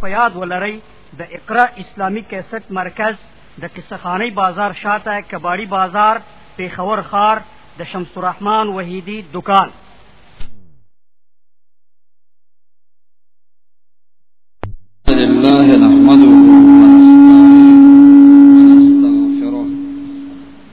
په یاد ولرئ د اقرا اسلامی کیسټ مرکز د قصخانی بازار شاته کباړی بازار پیښور خار د شمس الرحمن وحیدی دکان لله نحمده ونستغفره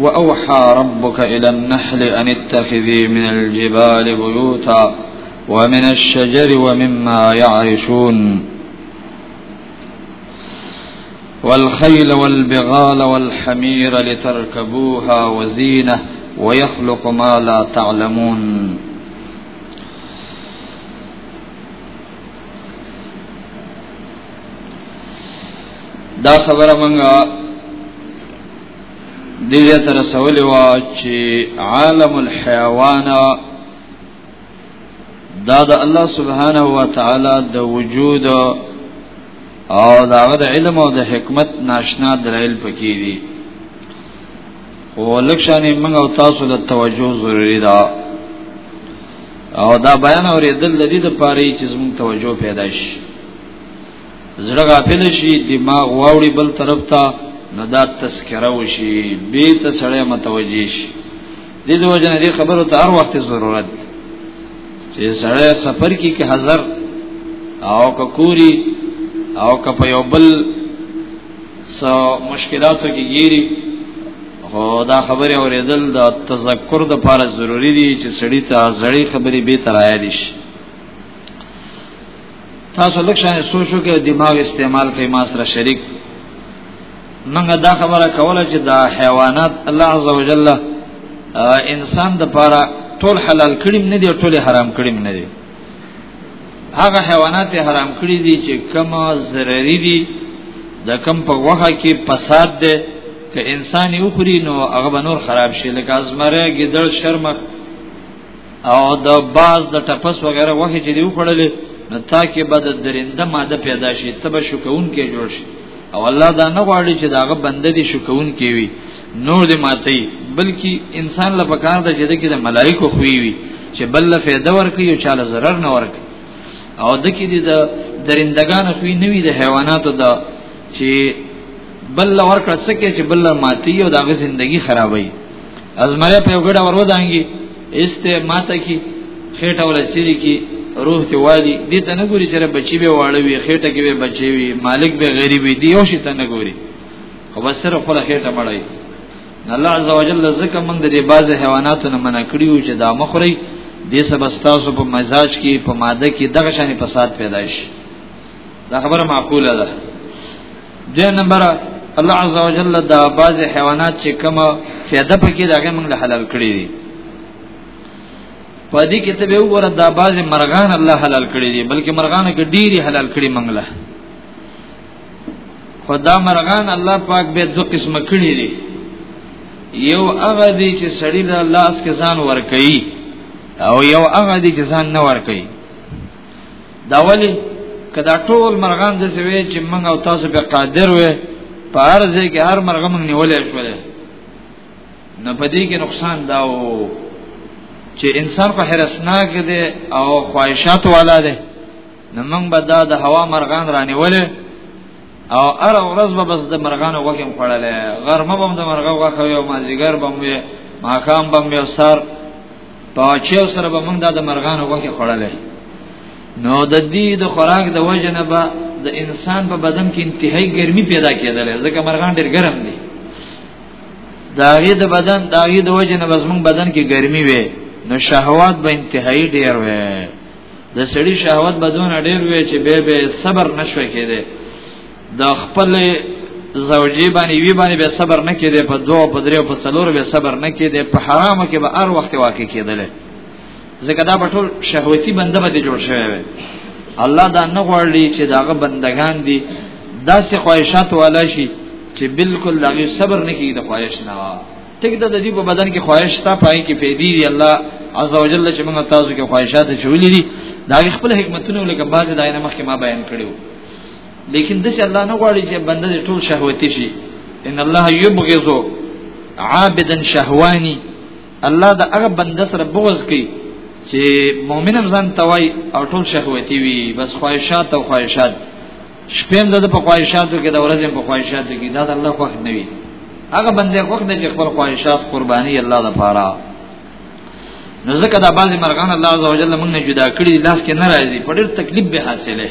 وأوحى ربك إلى النحل أن اتخذي من الجبال بيوتا ومن الشجر ومما يعرشون والخيل والبغال والحمير لتركبوها وزينة ويخلق ما لا تعلمون دا خبره منګه دې تر سوالې وا چې عالم الحيوان دا د الله سبحانه و تعالی د وجود او دا د علم او د حکمت ناشنا درایل پکې دي ولکشانې موږ او تاسو د توجه ضروری ده او دا بیان اورېدل د دې لپاره چې زموږ توجه پیدا شي زړه غافل شي دماغ واوړي بل طرف ته نو دا تذکره وشي به ته سړی متوجي شي د دې وجه نه خبرو ته هر وخت ضرورت چې سړی سفر کې کې حاضر او ککوري او کپ یو بل سو مشکلاتو کې ګيري خو دا خبره اوریدل د تذکر د لپاره ضروری دي چې سړی ته زړی خبرې به ترایې دي تاسو لږ شان سوچ وکړئ دماغ استعمال کوي ما سره شریک منګه دا خبره کوله چې دا حیوانات الله عزوجل انسان د پاره ټول حلال کړي نه دي ټول حرام کړي نه دي هغه حیوانات حرام کړي دي چې کما ضرری دي د کم په وخه کې فساد ده که انسان یو خوري نو هغه نور خراب شي لکه ازمره ګدړ شرمخ او د باز د ټپس وغیرہ وحی چې دی وخړلې نو تا کې به د درنده ماده پیدا شي تب شکون کې جوړ شي او الله دا نه غواړي چې داغه بنده دي شکون کې وي نور دې ماتي بلکې انسان له پکار د جده کې د ملائکه خوې وي چې بل له فایده ورکړي او چاله zarar نه ورکړي او د کې دي د درندگان خوې نه وي د حیواناتو د چې بل ورکړه سکه چې بل ماتي او داغه ژوندۍ خرابوي ازمره په ګډه ورو دانګي استه ماته کی خېټه ولا سری کی روح ته والی دې ته نه ګوري چې بچي به واړه وي خېټه کې به بچي وي مالک به غریب وي دی یو شي ته نه ګوري خو بس سره خپل خېټه مړای الله عز وجل زکه موږ د باز حیواناتو نه منع کړیو چې دا مخوري دې سبستاسو په مزاج کې په ماده کې دغه شان فساد پیدا شي دا خبره معقوله ده د نمبر الله عز وجل دا باز حیوانات چې کوم فیاده پکې داګه موږ حلال کړی دي په دې کې ته به وګوره دا باز مرغان الله حلال کړی دي بلکې مرغان کې ډيري حلال کړی موږ له خدا مرغان الله پاک به دو قسم کړی دي یو هغه دي چې سړی له الله اس کې ځان ور کوي او یو هغه دي چې ځان نه ور کوي دا ولی کدا ټول مرغان د سوي چې موږ او تاسو به قادر وې په هر ځای کې هر مرغه موږ نیولې شولې نه پدې کې نقصان دا و چې انسان په حرسناک دی او خواهشات والا دی نو موږ به دا د هوا مرغان رانیولې او ار ورځ به بس د مرغانو وګم خړلې غرمه به د مرغو غوخه او مازیګر به مې ماقام به مې سر پاچو سره به موږ د مرغانو غوښه خوړلې نو د دې د خوراک د وجه نه به د انسان په بدن کې انتهایی ګرمي پیدا کېدلې ځکه مرغان ډېر ګرم دي داغه د بدن داغه د وجه نه بزمن بدن کې ګرمي وي نو شهوات به انتهایی ډېر وي د سړي شهوات بدون ډېر وي چې به به صبر نشوي کېده د خپل زوجي باندې وی باندې به صبر نه کېده په دوه په دریو په څلور به صبر نه کېده په حرامو کې به هر وخت واقع کېدل ځکه دا ټول شهوتی بنده باندې جوړ شوی وي الله دا نه غواړي چې داغه بندگان دي داسې خواهشات والا شي چې بالکل دغه صبر نه کېږي د خواهش نه ټیک د دې په بدن کې خواهش تا پای کې پیدا دی الله عزوجل چې موږ تاسو کې خواهشات چولې دي دا خپل حکمتونه لکه باز داینه مخکې ما بیان کړیو لیکن د څه الله نه غواړي چې بنده دې ټول شهوتي شي ان الله یبغض عابدا شهوانی الله دا هغه بنده سره بغض کوي چې مؤمن هم ځان توای او ټول شهوتي وي بس خواهشات او خواهشات شپم د په خواهشاتو کې د ورځې په خواهشاتو کې دا د الله خوښ نه وي هغه بنده خوښ نه چې خپل خواهشات قرباني الله لپاره نو ځکه دا بعضی مرغان الله عز وجل موږ نه جدا کړی لاس کې نه راځي په ډېر تکلیف به حاصله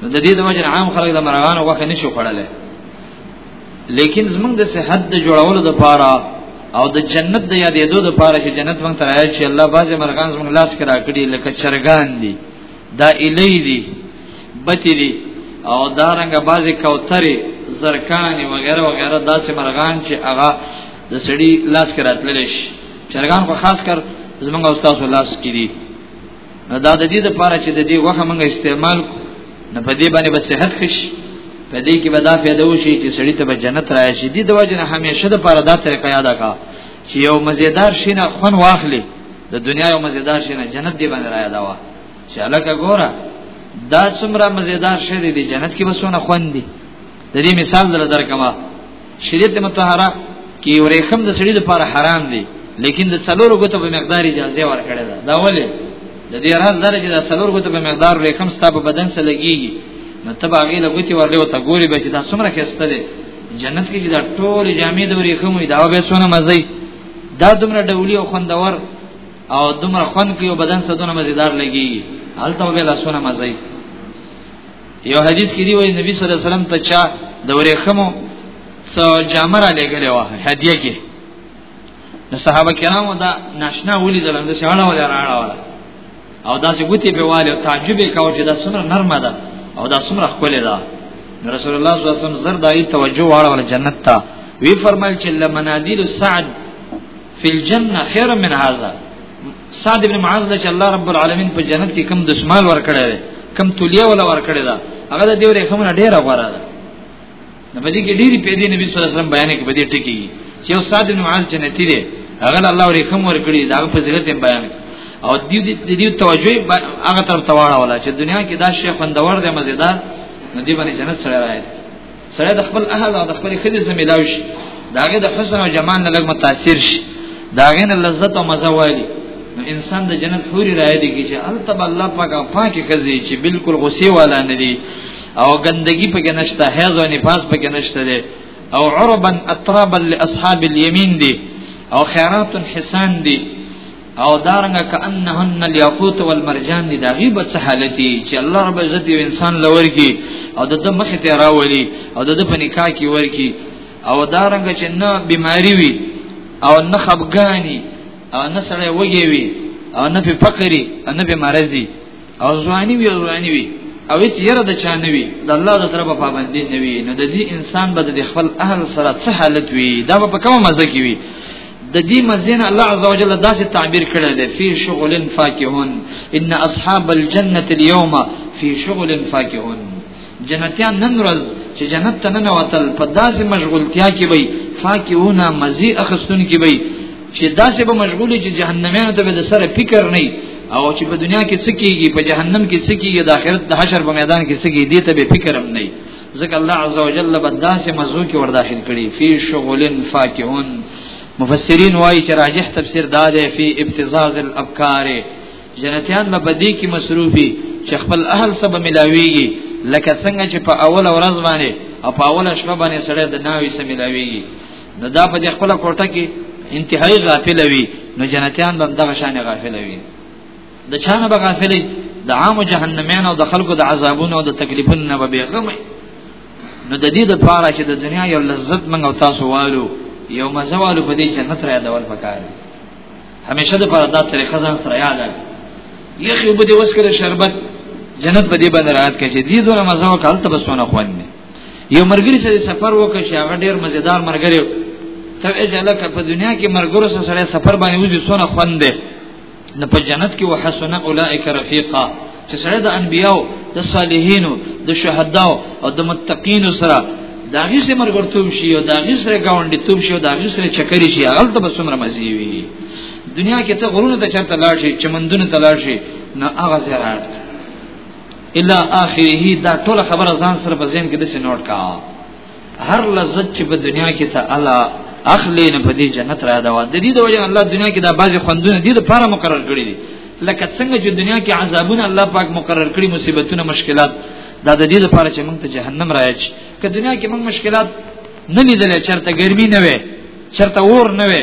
نو د دې د وجه عام خلک د مرغان غوښه نشو خړلې لیکن زمونږ د صحت د جوړولو لپاره او د جنت د یادېدو لپاره چې جنت مونږ ته راځي چې الله بعضی مرغان زمونږ لاس کې راکړي لکه چرګان دي دا الی دي بتی دي او دارنګ بعضی کوتري زرکان وغیرہ وغیرہ داسې مرغان چې هغه د سړي لاس کې راتلل شي چرګان خو خاص کر زمونږ استاد لاس کې دي دا د دې لپاره چې د دې وخه مونږ استعمال نه په دې باندې به صحت خش په دې کې به دا فائدہ وشي چې سړی ته به جنت راشي دي د وجه نه همیشه د پاره دا طریقه یاد کا چې یو مزیدار شینه خون واخلي د دنیا یو مزیدار شینه جنت دی باندې راځي دا وا چې الکه ګوره دا څومره مزیدار شې دی جنت کې به سونه خوندي د دې مثال دل درکما شریعت متطهره کې ورېخم د سړي لپاره حرام دی لیکن د څلور غوته په مقدار اجازه ورکړې ده دا ولې د دې راز درجه د څلور غوته په مقدار ورېخم ستا په بدن سره لګيږي نو ته باغې لګوتي ورلې وته ګوري به چې دا څومره خسته ده جنت کې دا ټول جامې د ورېخم وي دا به څونه مزي دا دومره ډولي او خوندور او دومره خوند کې او بدن سره دونه مزیدار لګي حالت به لا څونه مزي یو حدیث کې دی وایي نبی صلی الله علیه وسلم ته چا د ورېخمو څو جامر علی غلې واه هدیه کې نو صحابه کرامو دا ناشنا ولي دلم د شاړه ولا راړه ولا او دا چې ګوتی په والي تعجب وکاو چې دا څومره نرمه ده او دا څومره خولې ده رسول الله صلی الله علیه وسلم زر دای توجه واړه جنت ته وی فرمایل چې لمنادیل سعد فی الجنه خیر من هذا سعد ابن معاذ له الله رب العالمین په جنت کې کم دسمال ورکړی دی کم تولیه ولا ورکړی دا هغه د دې ورې کوم ډیره غوړه ده نو په دې کې ډېری پیدا نبی صلی الله علیه وسلم بیان کې په دې ټکی چې سعد ابن معاذ جنتی دی هغه الله ورې کوم ورکړی دا په ذکر ته بیان او دې دې دې توجه هغه تر تواړه ولا چې دنیا کې دا شی خوندور دی مزیدار نو دې باندې جنت سره راځي سره د خپل اهل او د خپل خدي زمیلاو شي داغه د حسن او جمال نه لږ متاثر شي داغه نه لذت او مزه والی نو انسان د جنت حوري راي دي چې التب الله پاک پاکي خزي چې بالکل غصي والا نه دي او ګندګي پکې نشته هیز او نفاس پکې نشته دي او عربا اطرابا لاصحاب اليمين دي او خيرات حسان دي او دارنګه کانهن الیاقوت والمرجان دی دا غیب څه حالتي چې الله رب عزت یو انسان لور کی او د د مخ ته راولي او د په نکاح کې ورکی او دارنګه چې نه بیماری وي او نه خپګانی او نه سړی وږي وي او نه په فقری او نه په مرزي او ځواني وي ځواني وي او هیڅ یره د چا نه وي د الله د طرفه پابندي نه وي نو د دې انسان به د خپل اهل سره څه حالت وي دا به په کومه مزه کې وي د دې مزین الله عزوجل داسې تعبیر کړی دی فی شغل فاکهون ان اصحاب الجنه اليوم فی شغل فاکهون جنتیان نن ورځ چې جنت ته نه وتل په داسې مشغولتیا کې وي فاکهونه مزي اخستون کې وي چې داسې به مشغولې چې جهنميانو ته به د سره فکر نه او چې په دنیا کې څه کیږي په جهنم کې څه کیږي د آخرت د حشر په میدان کې څه کیږي دې ته به فکر هم نه ځکه الله عزوجل به داسې مزو کې ور داخل کړي فی شغلن فاکهون مفسرین وایي چې راجح تفسیر دا دی فی ابتزاز الافکار جنتیان به بدی کې مصروفي چې خپل اهل سره به ملاويږي لکه څنګه چې په اول ورځ باندې او په اول شپه باندې سره د ناوي سره ملاويږي نو دا په خپل کوټه کې انتهایی غافل وي نو جنتیان به دغه شان غافل وي د چانه به غافل د عام جهنمین او د خلکو د عذابونو او د تکلیفونو نه به بغمه نو د دې د پاره چې د دنیا یو لذت منغو تاسو والو یو مزوالو په دې جنت را یادول پکاره همیشه د پاره دا طریقه ځان سره یاد لري یخي وبدي وسکره شربت جنت به دې باندې راحت کې دې دونه مزه وکړ ته بسونه خوانې یو مرګري سره سفر وکړ چې هغه ډیر مزیدار مرګري ته اجازه که په دنیا کې مرګرو سره سفر باندې وځي سونه خوندې نه په جنت کې وحسن اولائک رفیقا چې سره د انبیاو د صالحینو د شهداو او د متقینو سره دا غي سره مرګرتوب شي او دا غي سره گاونډي توب شي او دا غي سره چکرې شي هغه ته بس عمر مزي وي دنیا کې ته غرونه ته چرته لاړ شي چمندونه ته لاړ شي نه هغه زراعت الا اخره دا ټول خبره ځان سره په ذهن کې د نوٹ کا هر لذت چې په دنیا کې ته الله اخلي نه په دې جنت را دا د دې د وجه الله دنیا کې دا بعضي خوندونه دي د پاره مقرر کړی دي لکه څنګه چې دنیا کې عذابونه الله پاک مقرر کړی مصیبتونه مشکلات دا د دې لپاره چې موږ ته جهنم راځي که دنیا کې موږ مشکلات نه لیدل چرته ګرمي نه وي چرته اور نه وي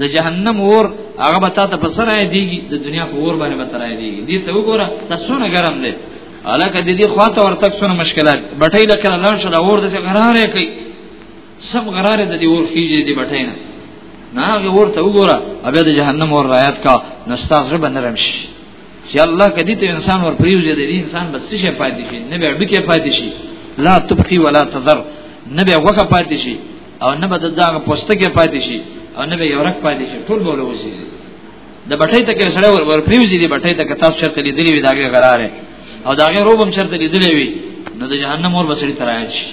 د جهنم اور هغه به تاسو په سره دیږي د دنیا په اور باندې به تر دیږي دې ته وګوره تاسو نه ګرم دی الکه د دې خواته ورته څونه مشکلات بټای لکه لاړ شو دا اور د څه غراره کوي سم غراره د دې اور خيږي دې بټای نه نه هغه ورته وګوره بیا د جهنم اور رايات کا نستا زړه بنرم شي چې الله کدی ته انسان ور پریوځي د انسان بس څه پاتې شي نه به ډکه پاتې شي لا تبقي ولا تذر نه به وکه پاتې شي او نه به د داغه پوستکه پاتې شي او نه به یو رک پاتې شي ټول به ولوسي د بټۍ ته کې سره ور پریوځي د بټۍ ته کتاب شرط لیدلی وي داګه قرار او داګه روبم شرط لیدلی وي نو د جهنم اور بسړي ترایي شي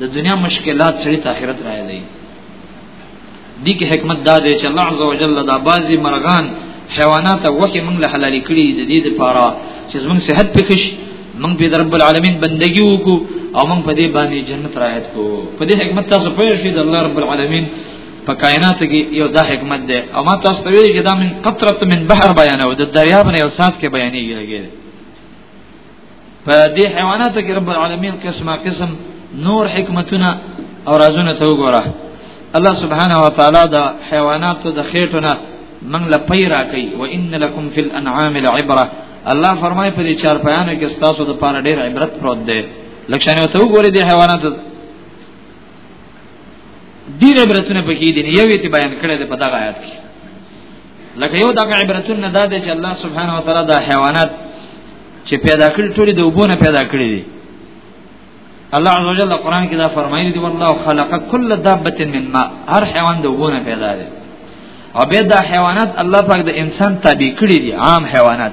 د دنیا مشکلات سړي ته آخرت راځي دی دي کې حکمت دا دی چې الله عزوجل دا بازي مرغان حیوانات وکه موږ له حلال کړی د دې لپاره چې موږ صحت پکښ موږ به رب العالمین بندگی وکړو او موږ په دې باندې جنت راځي کو په دې حکمت تاسو پوه شئ د الله رب العالمین په کائنات کې یو دا حکمت ده او ما تاسو ته ویل چې دا من قطره من بحر بیانو د دریاب نه یو سات کې بیانېږي په دې حیواناتو کې رب العالمین قسمه قسم نور حکمتونه او رازونه ته وګوره الله سبحانه و تعالی د حیواناتو د خېټونه من له پیرا کوي و ان لکم فی الانعام العبره الله فرمای په دې چار پیانو کې ستاسو د پاره ډېر عبرت پروت دی لکه څنګه ته وګوره دې حیواناتو ډېر عبرتونه پکې دي یو یې بیان کړی دی په دغه آیات کې لکه یو دغه عبرتونه دا دی چې الله سبحانه و تعالی دا حیوانات چې پیدا کړی ټول د وبونه پیدا کړی دي الله عز وجل قرآن کې دا فرمایلی دی والله خلق کل دابه من ماء هر حیوان د وبونه پیدا دی او به دا حیوانات الله پاک د انسان تابع کړی دي عام حیوانات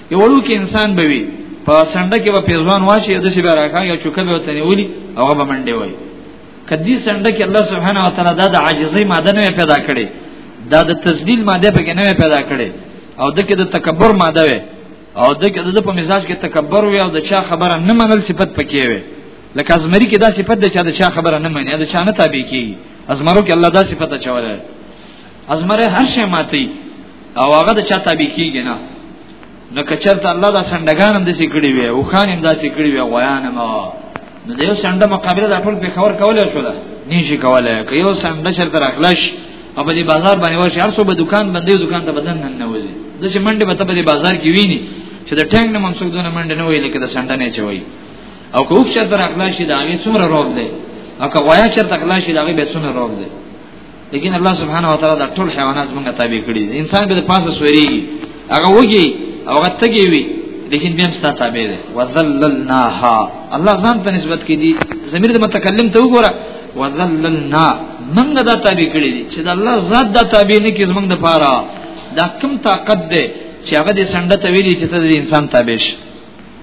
یو وړو کې انسان به وي په سنډه کې به پیزوان واشي د شي برا کان یو چوکه به وتنی ولي او به منډه وای کدی سنډه کې الله سبحانه و تعالی دا د عاجزۍ ماده نه پیدا کړي دا د تسلیل ماده به نه پیدا کړي او د کې د تکبر ماده وي او د کې د په مزاج کې تکبر وي او د چا خبره نه منل صفت پکې وي لکه ازمری کې دا صفت د چا د چا خبره نه مني دا چا نه تابع کی ازمرو کې الله دا صفت چوله ازمره هر شی ماتي او هغه د چا تابع کیږي نه نو کچرته الله دا سندګان هم د سې کړی وي او خان هم دا سې کړی وي غویان ما نو د یو سند مقابله د ټول په خبر کولای شو دا نشي کولای که یو سند شرط راخلاش او په دې بازار باندې ورشي هر څو به دکان باندې دکان ته بدن نه وځي د چې منډه به په دې بازار کې ویني چې د ټنګ نه منسوخ دونه منډه نه وي لکه د سند نه چوي او که وښ شرط راخلاش دا هغه څومره روغ دی او که غویا شرط راخلاش دا هغه به څومره روغ دی لیکن الله سبحانه و تعالی دا ټول حیوانات موږ تابع کړی دي انسان به د پاسه سوري هغه وږي او هغه تګي وي لیکن بیا ستا تابع دي وذللناها الله ځان ته نسبت کړي دي زمير د متکلم ته وګوره وذللنا موږ دا تابع کړی دي چې د الله ذات دا تابع نه کی زموږ د پاره دا کوم طاقت ده چې هغه د سنډه ته ویلي چې ته د انسان تابع شې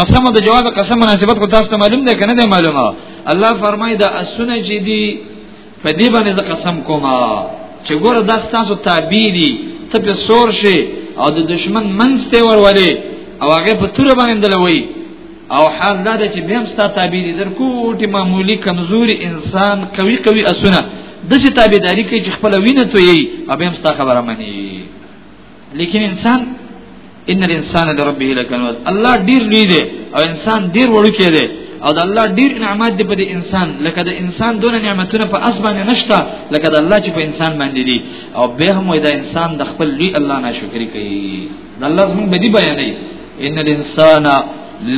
قسم د جواب قسم مناسبت کو تاسو ته معلوم ده کنه ده معلومه الله فرمای دا اسونه چې دی په دې باندې ز قسم کوم چې ګوره دا تاسو تابع دي ته په سور شي او د دشمن منځ ته ورولې او هغه په تور باندې دلوي او حال دا چې بهم ستا تابع دي در کوټي معمولی کمزوري انسان قوي قوي اسونه د چې تابعداري کوي چې خپل وینه توي او بهم ستا خبره مني لیکن انسان ان الانسان لربه لکنوز الله ډیر لوی دی او انسان ډیر وړوکی دی او د الله ډیر انعامات دی په دې انسان لکه د انسان دونه نعمتونه په اسمان نشته لکه د الله چې په انسان باندې دي او به هم دا انسان د خپل لوی الله ناشکری کوي د الله زموږ بدی بیانې ان الانسان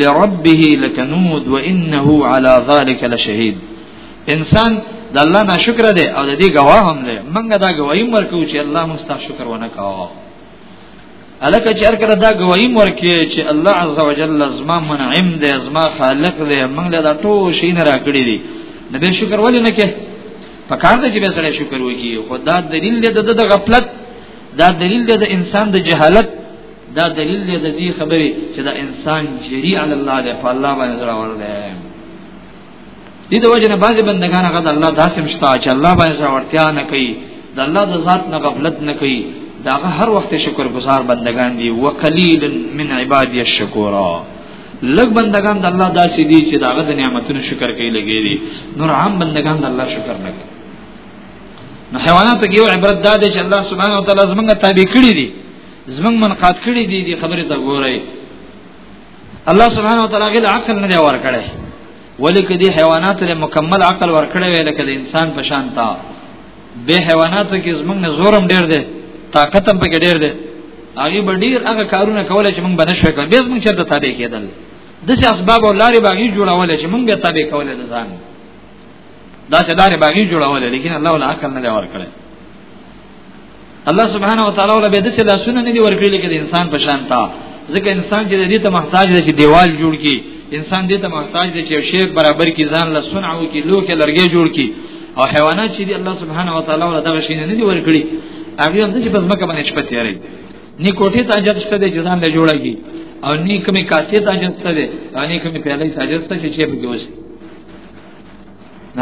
لربه لکنود وانه على ذلك لشهید انسان د الله ناشکر دی او د دې گواه هم دی منګه دا گواہی ورکو چې الله مستحق شکر ونه کاوه الکه چې ارکره دا گواہی ورکې چې الله عزوجل زما منعم دی زما خالق دی موږ له دا ټول شي نه راکړي دي نبی شکر ولې نه کې پکار دی چې به سره شکر وکي خو دا دلیل دی د غفلت دا دلیل دی د انسان د جهالت دا دلیل دی د دې خبرې چې دا انسان جری علی الله دی په الله باندې زړه ور دی دي د وجه نه بعض بندگان هغه د الله داسې مشتا چې الله باندې ځورتیا نه کوي د الله د ذات نه غفلت نه کوي داغه هر وخت شکر گزار بندگان دي وقلیل من عبادی الشکورا لګ بندگان د الله داسې دي چې داغه د نعمتونو شکر کوي لګي دي نور عام بندگان د الله شکر نه کوي نو حیوانات کې یو عبرت دا دی چې الله سبحانه و تعالی زمونږ تابع کړی دي زمونږ منقاد کړی دي دي خبره ته ګورئ الله سبحانه وتعالى غل عقل نه ور کړی ولی کدی حیوانات له مکمل عقل ور کړی ویل کله انسان په شان تا به حیوانات کې زمنګ نه زورم ډیر دی طاقت هم پکې ډیر دی هغه به ډیر هغه کارونه کول چې موږ بنشو کړ به موږ چرته تابع کېدل د څه اسباب او لارې باغی جوړول چې موږ به تابع کول د ځان دا چې لارې باغی جوړول لیکن الله ولا عقل نه ور کړی الله سبحانه و تعالی له بده چې لاسونه نه دی ورکړي لکه د انسان په شان تا ځکه انسان چې دې ته محتاج دی چې دیوال جوړ کړي انسان دې ته محتاج دی چې شی برابر کی ځان له صنع او کی لوکه لرګي جوړ کړي او حیوانات چې دی الله سبحانه و تعالی له دغه شی نه دی ورکړي هغه هم چې په ځمکه باندې شپه تیاري نی کوټه ته اجازه شته چې ځان له جوړږي او نی کومه کاسې ته اجازه شته او نی کومه پیاله ته اجازه شته چې په کې وسی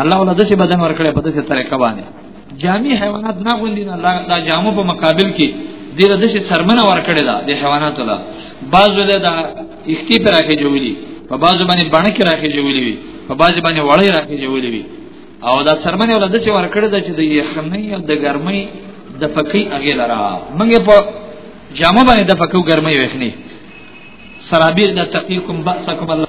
الله ولا دسه بدن ورکړي په دسه طریقه باندې جامي حیوانات نه غوندي نه الله دا جامو په مقابل کې ډیر د شي سرمنه ورکړی دا د حیواناتو لا بعض له دا اختی پر راکې جوړی په بعض باندې باندې کې راکې جوړی وي په بعض باندې وړې راکې جوړی وي او دا سرمنه ول د شي ورکړی دا چې د یخنۍ او د ګرمۍ د فقې اغه لرا منګه په جامو باندې د فقو ګرمۍ وښني سرابیر د تقیکم باسکم الله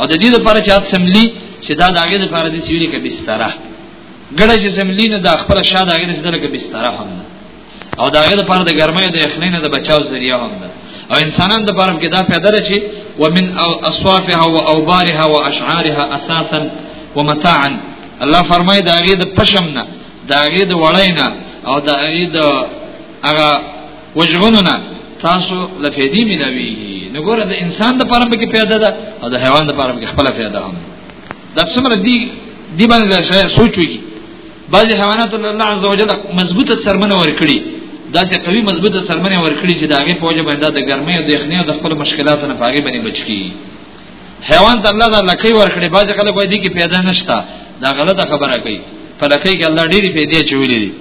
او د دې لپاره چې اسمبلی چې دا داګه د لپاره د سیوري کې بستره ګړه چې اسمبلی نه د خپل شاده هغه د لپاره بستره هم ده او دا غیر لپاره د ګرمۍ د یخنۍ نه د بچاو ذریعہ هم ده او انسانان د لپاره کې دا پیدا لري چې ومن اصوافها واوبارها واشعارها اساسا ومتاعا الله فرمای دا غیر د پشم نه دا غیر د وړینا او دا غیر د هغه وجهونو نه تاسو لفیدی ملاوی نګوره د انسان د پاره به کې پیدا ده او د حیوان د پاره به خپل پیدا هم دا څومره دی دی باندې شای سوچ وکي بعضی حیوانات الله عزوجل مضبوطه سرمنه ورکړي دا چې قوي مضبوطه سرمنه ورکړي چې دا غي پوجا باندې د ګرمۍ او د یخنۍ او د خپل مشکلاتو نه پاګې باندې بچ کی حیوان ته الله دا لکې ورکړي باز خلک وایي کې پیدا نشتا دا غلطه خبره کوي په لکې کې الله ډېری پیدا چولې دي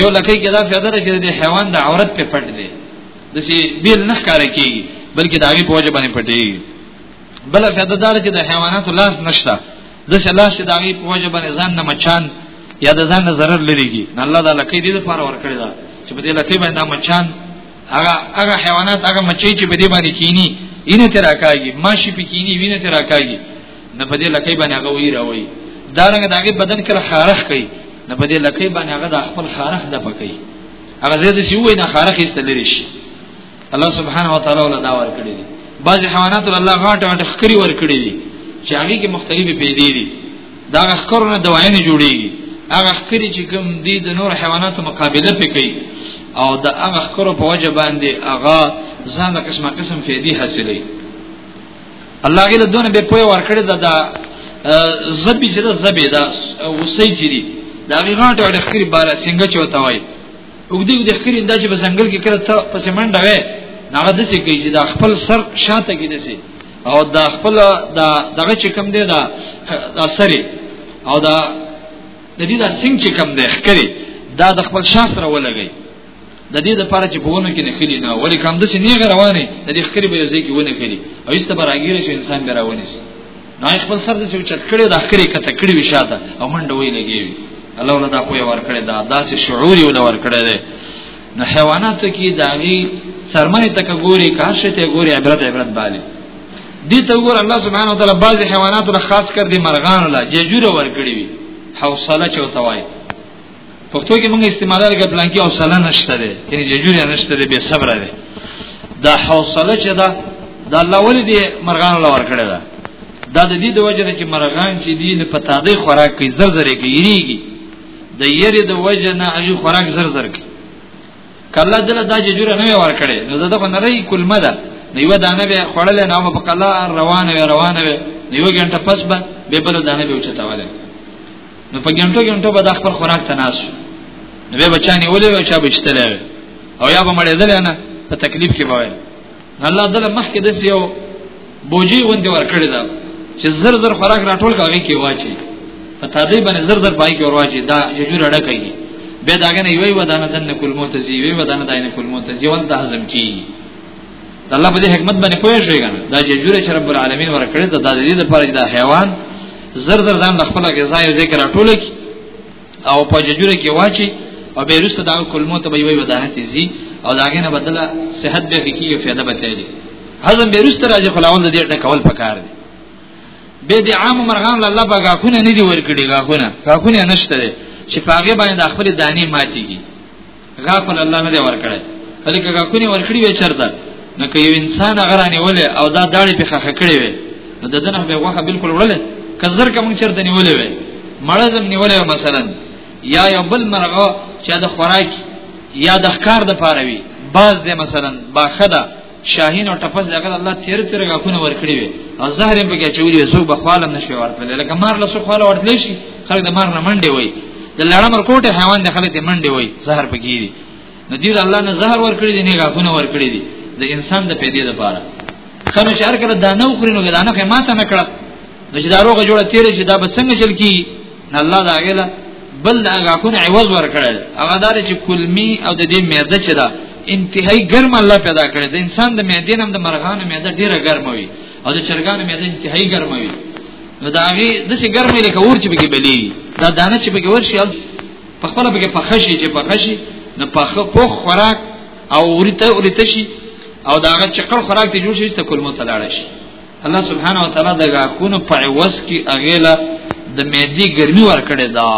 یو لکې کې دا پیدا چې د حیوان د عورت په پټ دي د چې بیل نه ښکار کیږي بلکې دا غي پوجا باندې پټي بل پیدا دار چې د حیواناتو لاس نشتا د چې لاس چې دا غي پوجا باندې ځان نه مچان یا د ځان نه ضرر لريږي الله دا لکې دې لپاره ورکړي دا چې په دې لکې باندې مچان هغه هغه حیوانات هغه مچې چې په دې باندې کینی اینه تر راکاږي ماشي په کینی وینه تر راکاږي نه په دې لکې باندې هغه وی راوي دا رنګ داګه بدن کله خارخ کوي نه په دې لکې باندې هغه د خپل خارخ د پکې هغه زیاته سی وای نه خارخ استلری شي الله سبحانه و تعالی ولا دا ور کړی دي بعض حیوانات الله غاټه غاټه خکری ور کړی دي چې هغه کې مختلفې پیدې دي دا غخکرونه دوايانې جوړيږي هغه خکري چې کوم دي د نور حیواناتو مقابله پکې او د هغه خکرو په وجه باندې هغه ځان د قسمه قسم فیدی حاصلې الله غل دونه به پوي ورکړي دا, دا زبی چې دا زبی دا وسې چې دي دا غیغاټه د خکري بالا څنګه چوتا وای وګدي د خکري انداز په ځنګل کې کړه ته پسې منډه وې هغه د څه کوي چې دا خپل سر شاته کې دسي او دا خپل دا دغه چې کم دی دا اثرې او دا د دې دا سنگ چې کم دی ښکری دا د خپل شاس را ولګي د دې لپاره چې په ونه کې نه خېلی نه ولې کم د سې نه روانه د دې ښکری به ځای کې ونه خېلی او ایست به راګیره چې انسان به راونی سي نو خپل سر د سې چت کړي دا ښکری کته کړي وشاته او منډه وې لګي الله ولا دا پوهه ور کړې دا داسې شعور یې ور کړې ده نو حیوانات کې داغي سرمنه تک ګوري کاشه ته ګوري عبرت عبرت بالي دي ته ګور الله سبحانه وتعالى بعضي حیوانات له خاص کر دي مرغان له ججوره ور کړی وي حوصله چوتا وای پښتو کې موږ استعمالار کې پلان کې حوصله نشته ده یعنی ججوره نشته ده به صبر ده دا حوصله چې دا د الله ولې دي مرغان له ور کړی ده دا د دې د وجه چې مرغان چې دي نه پتا دی خوراک کوي زر زر کې یریږي د یری د وجه نه هغه خوراک زر زر کی کله دل دا جوړه نه ور کړي نو دا په نری کلمه ده نیو دانه به خړل نه په کله روانه وی روانه وی نیو غنټه پس به به بل دانه به اوچتاواله نو په غنټو غنټو به د خپل خوراک تناس نو به بچانی ولې او چا بچتلې او یا به مړېدل نه په تکلیف کې بوي الله دله مخکې د یو بوجي غوندې ورکړی دا چې زر زر خوراک راټول کاږي کې واچي په تادې باندې زر زر پای کې ورواچي دا جوړ اړه کوي به داګه نه وي ودانه دنه کول موتزي وي ودانه داینه کول موتزي ول ته هضم کی الله په دې حکمت باندې کوی شي کنه دا چې جوړ چې رب العالمین ورکړي دا د دې لپاره دا حیوان زر زر ځان د خپل غذا یو ذکر ټوله کی او په ججوره کې واچي او به رسته دا کلمو ته به وي ودانه تیزي او داګه نه بدله صحت به کیږي فایده به کوي هضم به رسته راځي خلاون دې ټکول پکار دي به دې عام مرغان الله بغا کونه نه دی ورکړي غاخونه غاخونه نشته چې پاګه باندې خپل دانی ماتيږي غافل الله نه دی ورکړی هلکه غاکونی ورکړی وی چرته نو که یو انسان غرانه ولې او دا داړي په خخه کړی وی نو د دنه به غوخه بالکل وړل کزر کوم چرته نیولې وی مړزم نیولې مثلا یا یو بل مرغه چې د خوراک یا د ښکار د پاره وی باز دې مثلا باخدا شاهین او ټپس دغه الله تیر تیر غاکونه ورکړي وي او زهر په کې چولې زو بخواله نشي ورتل لکه مار له سو خواله ورتل شي خلک د مار نه منډي وي د لړمر کوټه حیوان د خلک منډي وي زهر په کې دي نو دې الله نه زهر ورکړي دي نه غاکونه ورکړي دي د انسان د پیدې لپاره خنو شهر کړه دانه وخوري نو دانه خې ماته نه کړه د جداروغه جوړه تیر چې دا به څنګه چل کی الله دا غیله بل دا غاکونه عوض ورکړل هغه دار چې کلمی او د دې معده چې دا انتهایی ګرم الله پیدا کړی د انسان د معدې نم د مرغان معده ډیره ګرمه وي او د چرګان معده انتهایی ګرمه وي نو دا هغه د څه ګرمه لکه اور چې بګي بلی دا دانه چې بګي ورشي په خپل بګي پخشي چې پخشي نو پخ پوخ خوراک او ورته ورته شي او دا هغه چې کړ خوراک ته جوړ شي ته کلمو تلاړ شي الله سبحانه و تعالی د غاښونو په عوض کې هغه له د معدې ګرمي ورکړې ده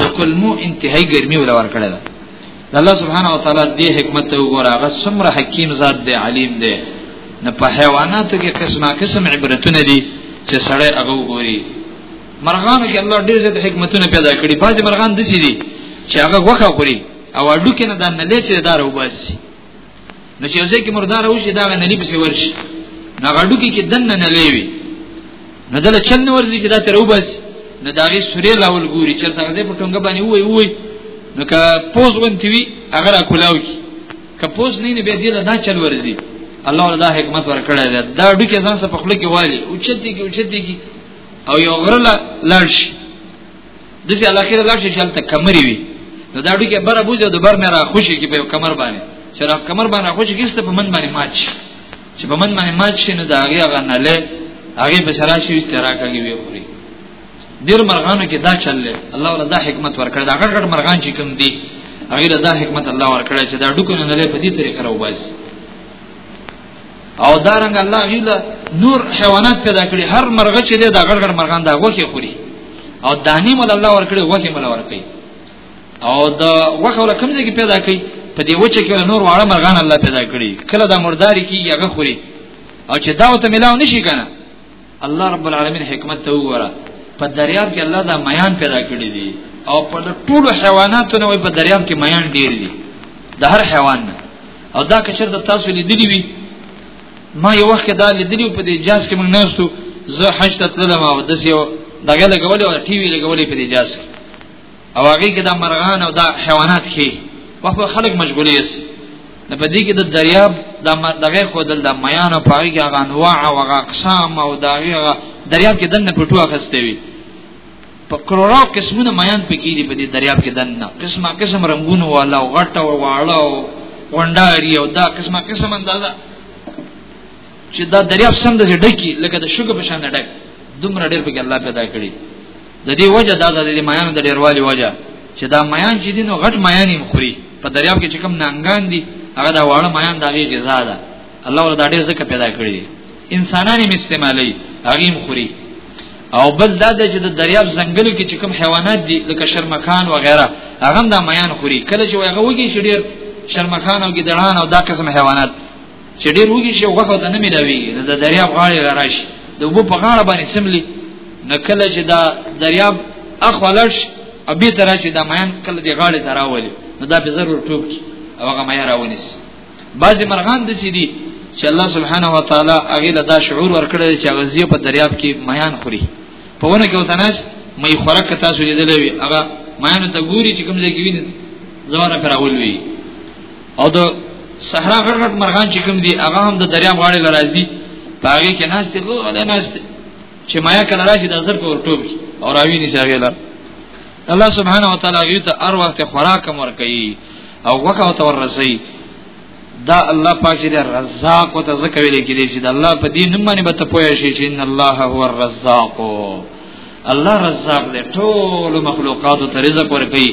د کلمو انتهایی ګرمي ول ورکړې ده الله سبحانه و تعالی دې حکمت ته وګوره هغه څومره حکیم ذات دی علیم دی نه په حیواناتو کې قسمه قسم عبرتونه دي چې سړی هغه وګوري مرغانو کې الله ډېر زیات حکمتونه پیدا کړي بعضي مرغان دسي دي چې هغه وخه خوري او اډو کې نه دا نه لچې دار وباسي د شیوزه کې مردار وشي دا غنلی پسې ورشي دا غډو کې کې دنه نه لیوي نه دل چل نه ورځي چې دا تر وبس نه دا غي سوري لاول ګوري چې تر دې پټونګ باندې وای وای نو که پوز ونتی وی هغه را کولاو کی که پوز نه نه به دې دا چل ورځي الله ولا دا حکمت ورکړی دا دا ډکه ځان سره په خپل کې والی او چتی کې او چتی کې او یو غرله لړشي د څه الاخره لا شي شلته کمري وي نو دا ډوګه بره بوزه د بر نه را خوشي کې په کمر باندې چې را کمر باندې خوشي کېسته په من باندې ماچ چې په من باندې ماچ شي نو دا هغه غنله هغه به سره شي استراکږي وي خوري ډیر مرغانو کې دا چلله الله ولا دا حکمت ورکړ دا غړ غړ مرغان چې کوم دي هغه دا حکمت الله ورکړ چې دا ډوګه نه لې په دې طریقه راوځي او دارنګ الله غیله نور حیوانات پیدا کړی هر مرغه چې دی دا غړ غړ مرغان دا وکي خوري او دانی مل الله ورکړي وکي مل ورکړي او دا وکه ول کوم ځای کې پیدا کړي په دې وچه کې نور واړه مرغان الله پیدا کړی کله دا مرداري کې یغه خوري او چې دا وته ملاو نشي کنه الله رب العالمین حکمت ته وګوره په دریاب کې الله دا میان پیدا کړی دی او په ټولو حیواناتو نه په دریاب کې میان ډیر دي د هر حیوان نه او دا کچر د تاسو لیدلی وي ما یو وخت دا لیدلی په دې جاز کې موږ نرسو زه حج ته تلم او د سیو دغه لګولې او ټي وي لګولې په دې جاز کې او هغه کې دا مرغان او دا حیوانات کې وخت خلک مشغولې اس نه پدې کې د دریاب دا دغه خودل د میان او پاګه هغه انواع او هغه اقسام او دا هغه دریاب کې دنه پټو اخستې وي په کروڑا قسمونه میان پکې دي په دې دریاب کې دنه قسمه قسم رنگونه والا او غټه او واړه او غونډاري او دا قسمه قسم اندازه چې دا دریاب سم د ډکی لکه د شګو په شان ډک دومره ډېر پکې الله پیدا کړی د دې وجه دا د دې میان د ډیروالي وجه چې دا میان چې دینو غټ میان یې مخوري په دریاب کې چې کوم نانګان دي هغه دا واړه میان دغه غذا ده الله ور دا ډېر زکه پیدا کړی انسانان یې استعمالي هغه مخوري او بل دا د چې د دریاب زنګلو کې چې کوم حیوانات دي لکه شرمکان و غیره هغه دا میان خوري کله چې هغه وږي شډیر شرمکان او ګډړان او دا قسم حیوانات چې ډېر وږي شي غوښه ته نه ملاويږي نو د دریاب غاړې راشي د وبو په غاړه باندې سملی نو کله چې دا دریاب اخوالش ابي تر چې دا مېن کله دی غاړې ته راولي نو دا به ضرور ټوب کی او هغه مې راونیس بعضی مرغان د سې دي چې الله سبحانه و تعالی هغه له دا شعور ورکړل چې هغه زیه په دریاب کې مېن خوري په ونه کې وتناش مې خورک تاسو لیدلې وي هغه مېن ته ګوري چې کوم ځای کې ویني زواره پر اول وي او د صحرا غټ غټ مرغان چې کوم دي هغه هم د دریاب غاړې لرازي پاګه کې ناس ته وو دا ناس ته چې مایا کله راځي د زر په ورټوب او راوی نه شي غلا الله سبحانه وتعالى یو ته ار وخت خوراک مور کوي او وکه او تور رسي دا الله پاک چې رزاق او تزکوي لیکي چې دا الله په دې نوم باندې به ته پوهې شي چې ان الله هو الرزاق الله رزاق دې ټول مخلوقات ته رزق ورکړي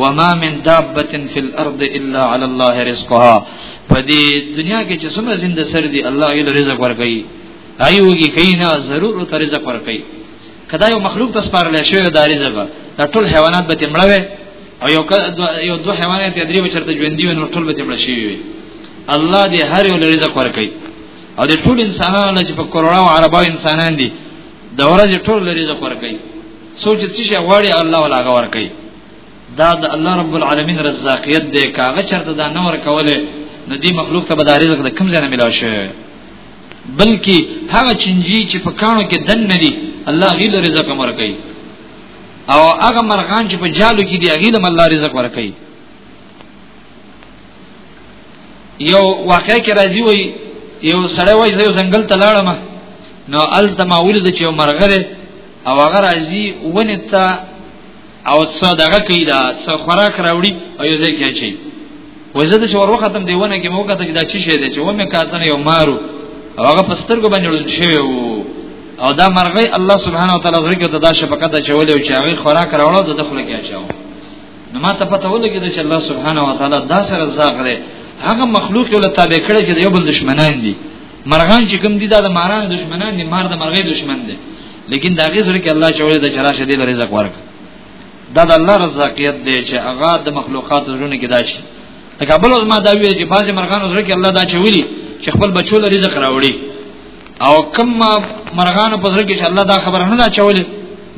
وما من دابه فی الارض الا علی الله رزقها په دې دنیا کې چې څومره زنده سر دي الله یې رزق ورکړي ایوږي کینا ضرور ته رزق ورکړي کدا یو مخلوق ته سپارل شوی دا رزق دا ټول حیوانات به تمړوي او یو یو دوه حیوانات درې بچرته ژوندۍ ونه ټول به تمړ شي وي الله دې هر یو رزق ورکړي او د ټول انسانانو چې په کرونا او عربو انسانان دي د ورځې ټول لري د خور کوي سوچ چې شي غواړي الله ولا غور کوي دا د الله رب العالمین رزاقیت دی کاغه چرته دا نه ور کوله د دې مخلوق ته به رزق د کم ځای نه ملاو شي بلکې هغه چنجي چې په کانو کې دن نه دي الله غیل رزق مر کوي او هغه مرغان چې په جالو کې دي غیل الله رزق ور کوي یو واقع کې راځي وي یو سړی وایي زه ځنګل ته لاړم نو ال تماول د چې مرغره او هغه راځي ونه ته او څو دغه کوي دا څو خوراک راوړي او یو ځای کې چي وزه د شور وختم دیونه کې موګه ته دا چی شه دي چې و مې کاتنه یو مارو او هغه پسترګو باندې ورل شوی وو او دا مرغې الله سبحانه وتعالى زړه کې د دا شفقت چولې او چې هغه خوراک راوړو د دخل کې اچاو نو ما ته پته ولګیده چې الله سبحانه و تعالی دا سره رزاق دی هغه مخلوق یو تابع کړی چې یو بل دشمنان دي مرغان چې کوم دي دا د ماران دشمنان دي مار د مرغې دشمن دي لیکن دا غیر کې الله چولې د چرآ شدید رزق ورک دا د الله رزاقیت دی چې هغه د مخلوقات زړونه کې داشي لکه بل ما دا ویل چې بعضی مرغان زړه کې الله دا چولې چې خپل بچو له رزق راوړي او کم مرغان په زړه کې چې الله دا خبره نه دا چولې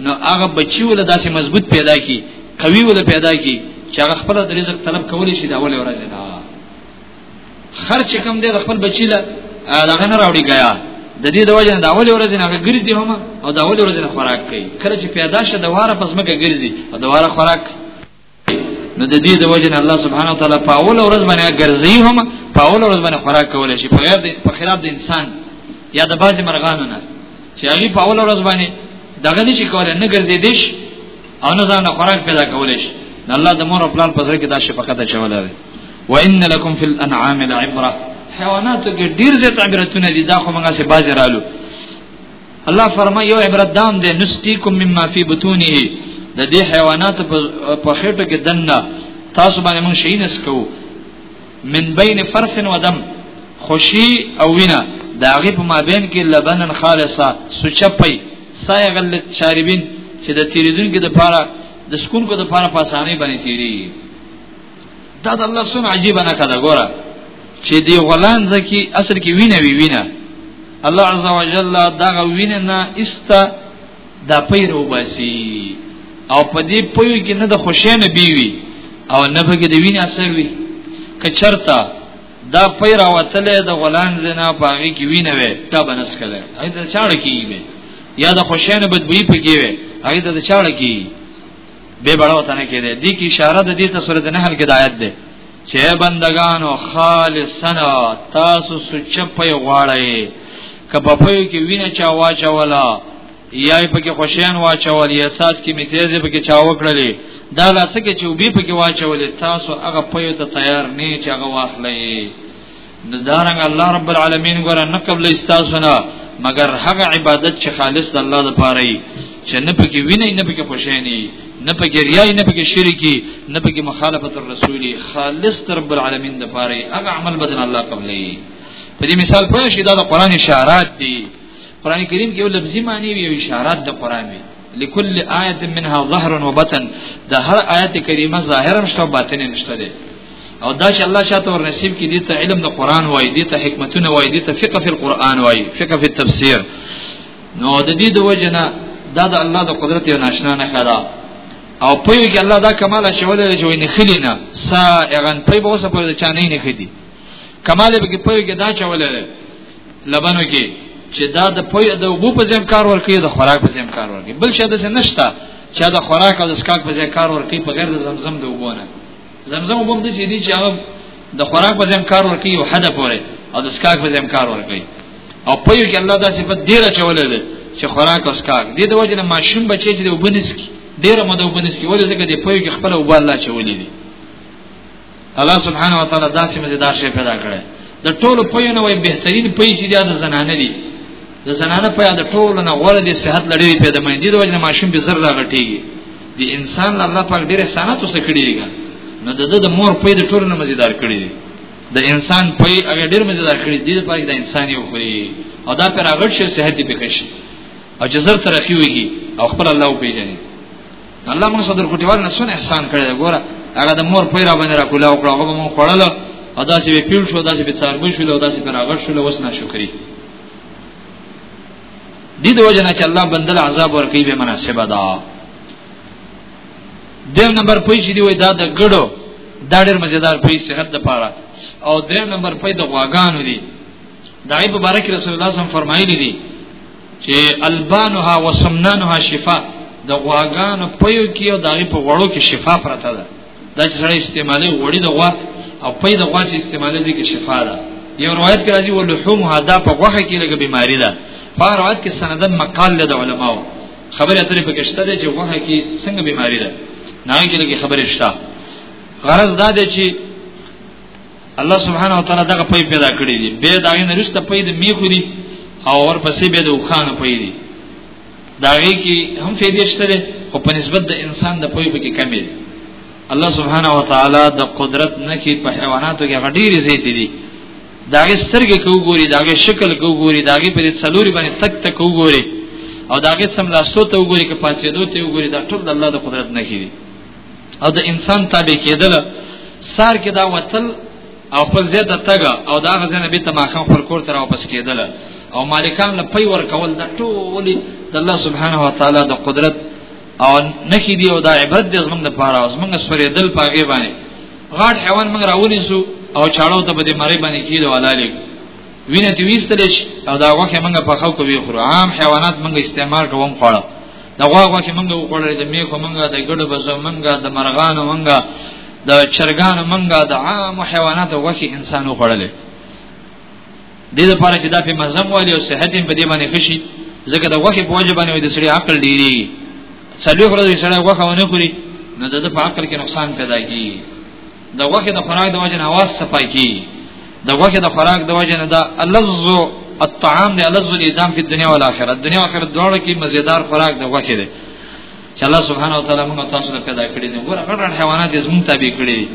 نو هغه بچي ول داسې مضبوط پیدا کی قوي ول پیدا کی چې هغه خپل د رزق طلب کولی شي دا ولې ورځ دا خرچ کم دی خپل بچی له هغه نه راوړي غیا د دې د وجه دا ولې ورځ نه هغه ګرځي هم او دا ولې ورځ نه خوراک کوي کله چې پیدا شه د واره پس مګه ګرځي او د واره خوراک نو د دې د وجه نه الله سبحانه وتعالى په اول ورځ باندې ګرځي هم په اول ورځ باندې خوراک کول شي په غیر په خلاف د انسان یا د باز مرغانو نه چې هغه په اول ورځ باندې دغه نشي کولای نه ګرځي دیش او نه ځان خوراک پیدا کول شي الله د مور او پلان په سر کې دا شي فقط چولا دی وان لکم فی الانعام العبره حیوانات کې ډیر زیات عبرتونه دي دا خو موږ سه باز رالو الله فرمای یو عبرت دام ده نسقیکم مما فی بطونه د دې حیوانات په خېټه کې دنه تاسو باندې مونږ شي نسکو من بین فرث و دم خوشی او وینا دا غي په مابین کې لبنن خالصه سچپي سای غل شاربین چې د تیریدونکو د پاره د سکون کو د پاره په اسانۍ باندې تیری دا د الله سن عجیب نه کده ګوره چې دی غلان ځکه اصل کې وینه وی وینه الله عزوجل دا وینه نه است دا پیر وباسي او په دې پوی کې نه د خوشاله بیوي او نه به کې د وینې اثر وي کچرتا دا پیر او تله د غلان زنا پاغي کې وینه وي دا بنس کله اې دا چاړه کیږي یا د خوشاله بدبوئی پکې وي اې دا چاړه کیږي به بڑا وته نه کېده دي کی اشاره د دې ته سورته نحل کې د آیت ده چې بندگانو خالصنا تاسو سچ په غواړی کبه په کې وینه چا واچولا یا په کې خوشیان واچول یا ساس کې می تیزه په کې چا وکړلې دا لاسکه چې وبې په کې واچولې تاسو هغه په ته تیار نه چې هغه واخلې دارنګ الله رب العالمین ګور نه قبل استاسونه مگر هغه عبادت چې خالص د الله لپاره وي چې نه پکې ویني نه پکې خوشایني نه پکې ریای نه پکې شرکی نه پکې مخالفت الرسول خالص رب العالمین لپاره هغه عمل بدن الله قبلې په دې مثال په شی دا د قران اشارات دي قران کریم کې یو لفظي معنی وي او اشارات د قران وي لكل آیه منها ظهر وبطن د هر آیت کریمه ظاهر مشته باطن مشته او دا چې الله شاته ور نصیب کې دي ته علم د قران وای دي ته حکمتونه وای دي ته فقه فی القران وای فقه فی التفسیر نو د دې د وجنه دا د الله د قدرت یو ناشنا نه خلا او په یو کې الله دا کمال چې ولې چې ویني خلینا سائغن په به اوسه په چانه نه خدي کمال به کې په یو کې دا چې ولې لبنو کې چې دا د په د وبو په ځم کار ور کوي د خوراک په ځم کار ور کوي بل څه د څه نشتا چې دا خوراک او د سکاک په ځای کار ور کوي په غیر د زمزم د وبونه زمزم وبم د سیدی چې هغه د خوراک په ځم کار ورکي او حد پوره او د سکاک په ځم کار ورکي او په یو کې الله دا صفت ډیر چولې ده چې خوراک او سکاک دې د وجه نه ماشوم بچي چې د وبنس کی ډیر مده وبنس کی ولې ځکه د په یو کې خپل وب الله چولې دي الله سبحانه وتعالى داسې مزیدار شی پیدا کړی د ټولو په یو نوې بهترین په چې د زنانه دي د زنانه په یاد ټولو نه غوړه د صحت لړۍ پیدا مې دي د وجه نه ماشوم به زر راغټيږي د انسان الله پاک ډېر احسانات وسه کړیږي نو د د مور په دې ټولنه مزیدار کړی دی د انسان په هغه ډېر مزیدار کړی دی د پاره د انسان یو خوري او دا پر هغه شي صحت به کشي او جزر ترقی وږي او خپل الله پیژني الله موږ صدر کوټیوال نه سن احسان کړی ګوره هغه د مور په را باندې را کولا او کړه هغه مون خړل او داسې پیل شو داسې به څارګو شو او داسې پر هغه شو لوس نه شکرې دي د وجنه چې الله بندل عذاب ورکړي به مناسب ده دیم نمبر پیسې دی وای دا د ګړو دا ډېر مزیدار پیسې صحت د پاره او دیم نمبر پیسې د غواګانو دی دا ایب مبارک رسول الله صم فرمایلی دی چې البانها وسمنانها شفاء د غواګانو پیو کې او دغه په وړو کې شفاء پرته ده دا چې سره استعمالي غوړي د غوا او پې د غوا چې استعمالي دي کې شفا ده یو روایت کې راځي ولحوم هدا په غوخه کې لګ بیماری ده په روایت کې سندن مقال له علماو خبره اترې په کې شته چې غوخه کې څنګه بیماری ده نه کې لګي خبره شته غرض دا دی چې الله سبحانه وتعالى دغه پې پیدا کړی دی به دا نه رښت پې د میخوري او ورپسې به د وخانه پې دی دا وی کی هم فیدې شته خو په نسبت د انسان د پوی بکی کمی دی الله سبحانه و تعالی د قدرت نخي په حیواناتو کې غډیر زیات دي داغه سترګې کو ګوري داغه شکل کو ګوري داغه په څلوري باندې تک تک کو ګوري او داغه سم لاستو ته وګوري که پاسې دوه ته وګوري دا ټول د الله د قدرت نخي دي او د انسان تابع کېدل سار کې دا وتل او خپل زیات د تګ او دا غزنه به تماخان خپل کور تر واپس کېدل او مالکان له پي ور کول د ټول د الله سبحانه و تعالی د قدرت او نخې دی او دا عبرت د زمنګ لپاره او زمنګ سورې دل پاګې باندې غاټ حیوان موږ راونی سو او چاړو ته به دې مری باندې کېدو علاله وینې ته ویستل شي او دا وخت موږ په خلکو وی خور عام حیوانات موږ استعمال کوم خوړه د غوا غوا کې منګه وخوړل د میخو منګه د ګډو بزو منګه د مرغانو منګه د چرګانو منګه د عام حیواناتو غوا کې انسان وخوړل دې لپاره چې دا په مزم والی او صحت په دې باندې خشي ځکه د غوا کې په وجه باندې د سړي عقل ډیری څلوي خو د سړي غوا ونه خوري نو د په عقل کې نقصان پیدا کیږي د غوخه د خوراک د وجه نه आवाज صفای کی د غوخه د خوراک د وجه نه د الذ الطعام د الذ الادام په دنیا او آخرت دنیا او آخرت دواړو کې مزیدار خوراک د غوخه دی چې الله سبحانه و تعالی موږ تاسو ته پیدا کړی دی ګور غړ حیوانات یې زموږ تابع کړی دی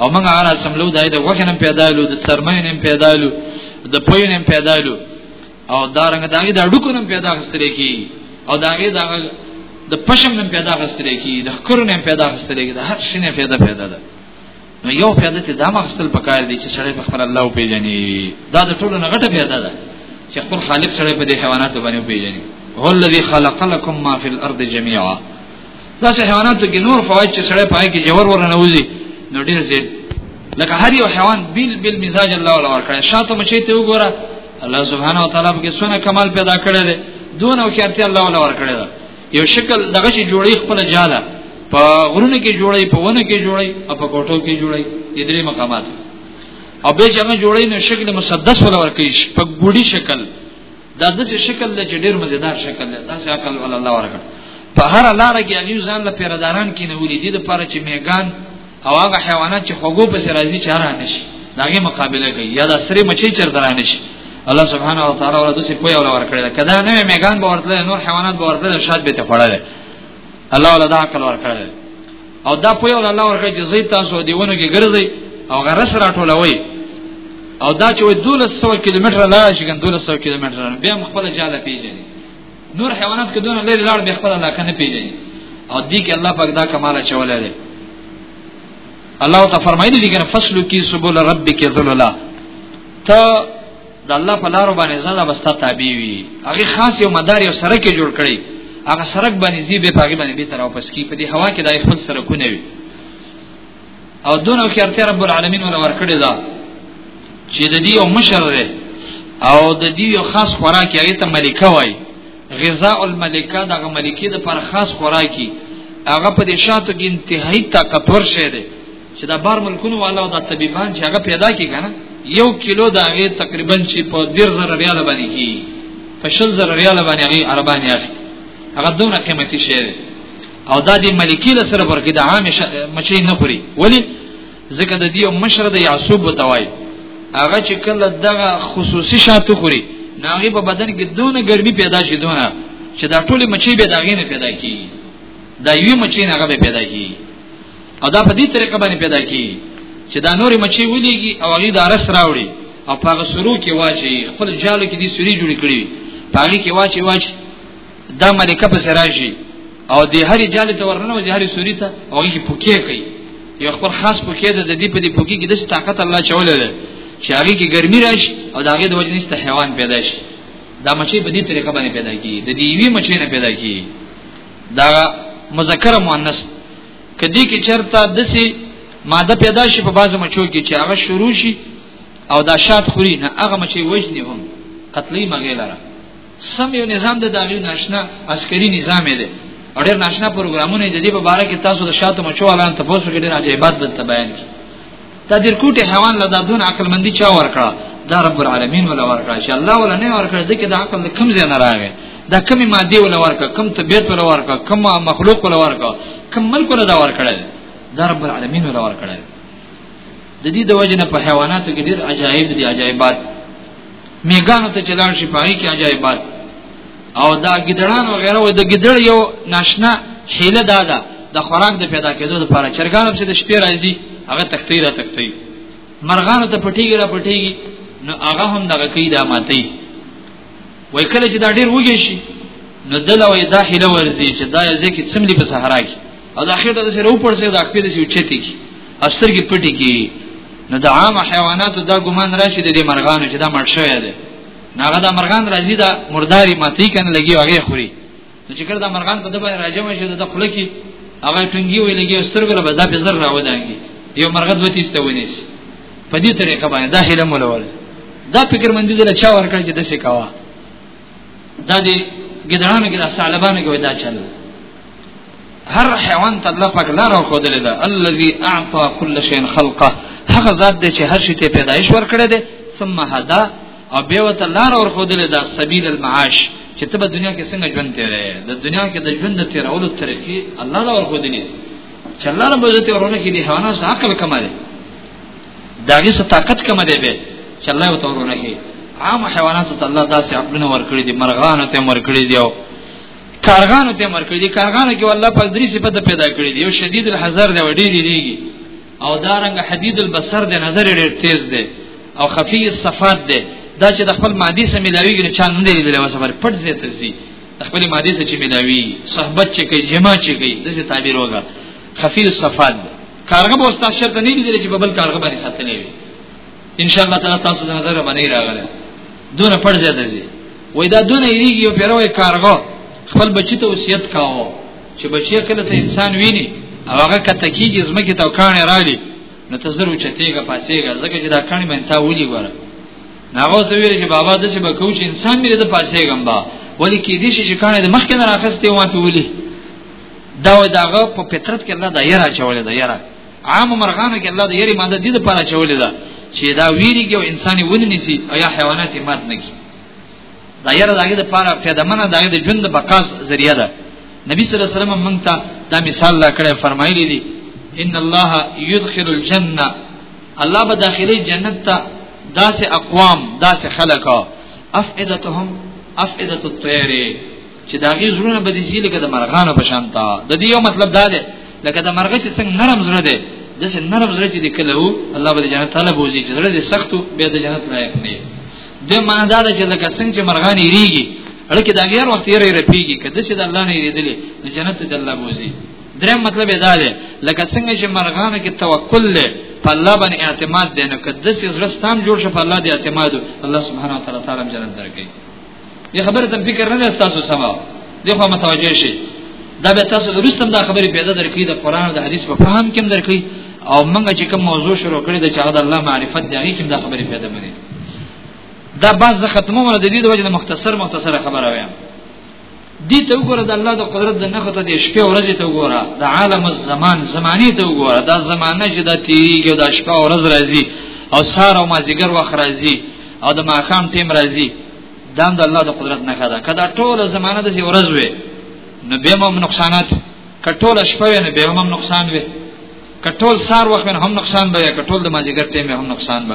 او موږ هغه سملو دای د غوخه نه پیدا لو د سرمایې نه پیدا لو د پوی نه پیدا لو او دا رنګ دا غي د ډکو نم پیدا غستري کی او دا غي دا د پشم نم پیدا غستري کی د خکرو نم پیدا غستري کی د هر شي نه پیدا پیدا ده نو یو پیدا ته دا مغسل پکار دی چې سړی په خپل الله پیژني دا د ټولو نه غټه پیدا ده چې خپل خالق سره په دې حیوانات باندې پیژني هو الذی خلق لكم ما فی الارض جميعا دا چې حیوانات کې نور فواید چې سره پای کې جوور ورنه وځي نو ډیر زیات لکه هر یو حیوان بیل بیل مزاج الله ولا ورکړي شاته مچې ته وګوره الله سبحانه و تعالی په سونه کمال پیدا کړی دی دون او شرطي الله ولا ور کړی دا یو شکل دغه شی جوړی خپل جاله په غرونه کې جوړی په ونه کې جوړی او په کوټو کې جوړی د درې مقامات او به چې هغه جوړی نو شکل مسدس ولا ور کوي په ګوډي شکل دا د شکل د ډېر مزیدار شکل دی دا شکل الله ور کړی په هر لار کې یو ځان له پیرداران کې نه ولې دي د پاره چې میګان او هغه حیوانات چې خوګو په سر راځي چاره نشي داغه مقابله کوي یا د سری مچي چر درانه نشي الله سبحانه و تعالی ولته سي پوي ول ورکړي کدا نه میګان به ورتل نور حیوانات به ورتل شاد به ته پړل الله ولا دا عقل ورکړي او دا پوي ول الله ورکړي چې زي تاسو دیونه کې ګرځي او غرس راټولوي او دا چې 1200 کیلومتر لا شي ګن 1200 کیلومتر بیا مخبل جاله پیژني نور حیوانات کې دونه لري لاړ به خپل علاقه نه پیژني او دې کې الله پاک دا کمال چولې ده الله تعالی فرمایلی دي کنه فصل کی سبول ربک ذللا ته د الله په لار باندې ځان بستا تابع وي هغه خاص یو مدار یو سره کې جوړ کړي هغه سرک باندې زی به پاګې باندې به تر او پس کی په دې هوا کې دای خپل سره کو نه وي او دونه خیر ته رب العالمین ول ورکړی دا چې د دې یو مشر دی او د دې یو خاص خوراکي هغه ته ملکه وای غذاء الملکه دغه ملکه د پر خاص خوراکي هغه په دې شاتو کې انتهایی طاقت ورشه دی چې دا بار ملکونو والا او د طبيبان چې هغه پیدا کی کنه یو کیلو دا غي تقریبا چې په 10000 ریال باندې کی په 10000 ریال باندې هغه عربان یې هغه دونه قیمتي شی دی او دا دی ملکی له سره ورګه د عام مچې نه خوري ولی ځکه د دې مشره د یعصوب وتوای هغه چې کله دغه خصوصي شاتو خوري ناغي په بدن کې دونه ګرمي پیدا شي دونه چې دا ټول مچې به داغې نه پیدا کی دا یو مچې نه هغه به پیدا کی او دا په دې طریقه باندې پیدا کی چې دا نورې مچې ولېږي او هغه دا رس راوړي او په هغه سرو کې واچي خپل جالو کې دې سوري جوړ کړي په هغه کې واچي واچي دا ملکه په سراجي او د هرې جالې ته ورننه وځي هرې سوري ته او هغه کې پوکې کوي یو خپل خاص پوکې ده د دې په دې پوکې کې د طاقت الله چولې ده چې هغه کې ګرمي راشي او دا هغه د وجنې ست حیوان پیدا شي دا مچې په دې طریقه باندې پیدا کیږي د دې وی مچې نه پیدا کیږي دا مذکر مؤنث کدی کې چرته دسی ماده پیدا شي په بازو مچو کې چې هغه شروع شي او دا شات خوري نه هغه مچې وجنې هم قتلې مګې لره سم یو نظام د داغي ناشنا عسکري نظام دی او ډېر ناشنا پروګرامونه د دې په اړه کې تاسو د شاتو مچو اعلان ته پوسو کې ډېر عجیبات بل ته بیان کی دا د کوټه حیوان له دادون عقل مندي چا ورکړه دا رب العالمین ولا ورکړه چې الله ولا نه ورکړه دغه د عقل کم ځای نه راغی دا کمی ماده ولا ورکړه کم طبيعت ولا ورکړه کم مخلوق ولا ورکړه کم ملک ولا دا ورکړه دا رب العالمین ولا ورکړه د دې د وجنه په حیواناتو کې ډېر عجایب دي عجایبات میګانو ته چلاړ شي پای کې عجایبات او دا ګډړان او غیره د ګډړ یو ناشنا حیله دا ده د خوراک د پیدا کېدو لپاره چرګان چې د شپې راځي هغه تختی را تختی مرغانو ته پټیږي را پټیږي نو هغه هم دغه کوي د ماتي وای کله چې دا ډیر وږي شي نو دلوي داخله ورزي چې دا ځکه څملي په صحرا کې او دا خېټه د سره اوپر سره د خپې د سیو چتی کی استر کی پټی کی نو د عام حیواناتو دا ګمان راشي د مرغانو چې دا مړ شوی دی ناغه دا مرغان راځي دا مرداري ماتي کنه لګي هغه خوري نو چې کړه دا مرغان په دبا راځم شي د خپل کې هغه ټنګي وي لګي سترګې له بدا په زر راوځي یو مرغ د وتی استونیس په دې طریقه باندې دا هله مولول دا فکر مندي د چا ورکړ چې د څه کاوه دا دې ګدرانو کې د سالبانو کې ودا چل هر حیوان ته الله پاک لار او خود لیدا الذي اعطى كل شيء خلقه هغه ذات دی چې هر شي ته پیدایش ورکړي دي ثم هدا او به وت لار او خود لیدا سبیل المعاش چې ته په دنیا کې څنګه ژوند تیرې د دنیا کې د ژوند تیرولو طریقې الله دا ورکو دي چې الله رب عزت ورونه کې دي حوانا سره عقل کما دي داغه سره طاقت کما دي به چې الله یو تورونه کې عام حیوانات ته الله داسې عقلونه ورکړي دي مرغان ته ورکړي دي او کارغانو ته امر کړی دي کارغانو کې الله پاک درې صفات پیدا کړی دي یو شدید الحذر دی وړي دیږي او دارنګ حدید البصر دی نظر ډېر تیز دی او خفی الصفات دی دا چې د خپل مادي سره ملاویږي نه چان نه لیدل او سفر پټ زیات زی خپل مادي سره چې ملاوي صحبت چې کوي جما چې کوي دغه تعبیر وګا خفی الصفات کارغه به استاد شرط نه لیدل چې ببل کارغه باندې خطلې وي ان شاء الله تعالی تاسو د نظر باندې راغله دونه پړ زیاته زی وای دا دونه یریږي یو پیروي کارغو خپل بچی ته وصیت کاوه چې بچی کله ته انسان ویني او هغه کته کیږي زمکه ته کانه راړي نو ته زرو چتیګه پاسېګه زکه چې دا کانه باندې تا ولي وره ناغه ته ویل چې بابا د څه بکو چې انسان مې د پاسېګم با ولی کې دې چې کانه د مخکې نه راخسته وانه ولي دا داغه په فطرت کې الله دا یره چولې دا یره عام مرغانو کې الله د یری ماده دې لپاره چولې ده چې دا ویریږي او انسان ونی نسی او یا حیوانات یې مات نه کی دا یره دغه لپاره فیدمنه دغه د ژوند د بقا ذریعہ ده نبی صلی الله علیه وسلم مونږ ته دا مثال لا کړی فرمایلی دی ان الله يدخل الجنه الله به داخلي جنت ته داسې اقوام داسې خلک افئدتهم افئده الطير چې دا غي زړونه به دي زی لکه د مرغانو په شان تا د دې یو مطلب دا دی لکه د مرغ چې څنګه نرم زړه دی د څه نرم زړه چې کله وو الله به جنت تعالی بوزي چې زړه دې سخت به د جنت لایق دی د معنا دا چې لکه څنګه چې مرغان یریږي هلکه دا غیر وخت یې رپیږي کله چې د الله نه یریدلې د جنت د الله بوزي دریم مطلب دا دی لکه څنګه چې مرغان کې توکل له په الله باندې اعتماد دی نو کله چې زړه ستام جوړ شي په الله دې اعتماد الله سبحانه وتعالى تعالی جنت درکړي دې خبره ته فکر نه تاسو سما دې خو متوجه شي دا به تاسو درستم دا خبره پیدا درکې د قران او د حدیث په فهم کې درکې او موږ چې کوم موضوع شروع کړې د چا د الله معرفت دی هغه کې دا خبره پیدا مړي دا بعض ختمه ور د دې د وجه مختصر مختصر خبره وایم دې ته وګوره د الله د قدرت د نخو ته د شپې ورځې ته وګوره د عالم الزمان زمانه ته وګوره دا زمانه چې د تیریږي د شپه ورځ راځي او سار او مازیګر وخت راځي او د ماخام ټیم راځي دا د الله د قدرت نه کړه کدا ټوله زمانه د ورځ وي نو به هم نقصانات کټول شپه وي نو به هم نقصان وي کټول سار وخت هم نقصان به کټول د مازیګر ټیم هم نقصان به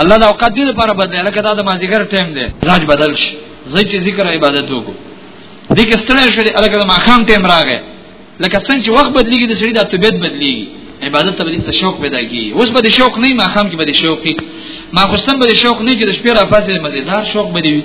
الله دا اوقات دې لپاره بدل لکه دا د مازیګر ټایم دی ځاج بدل شي زه چې ذکر او عبادت وکړو دې کې ستړی شو لکه د ماخام ټایم راغی لکه څنګه چې وخت بدلیږي د سړي د طبيعت بدلیږي عبادت ته به شوق پیدا کیږي اوس به شوق نه ما خام کې به شوق کی ما خوستم به شوق نه چې د شپې را پاسې مزیدار شوق به دی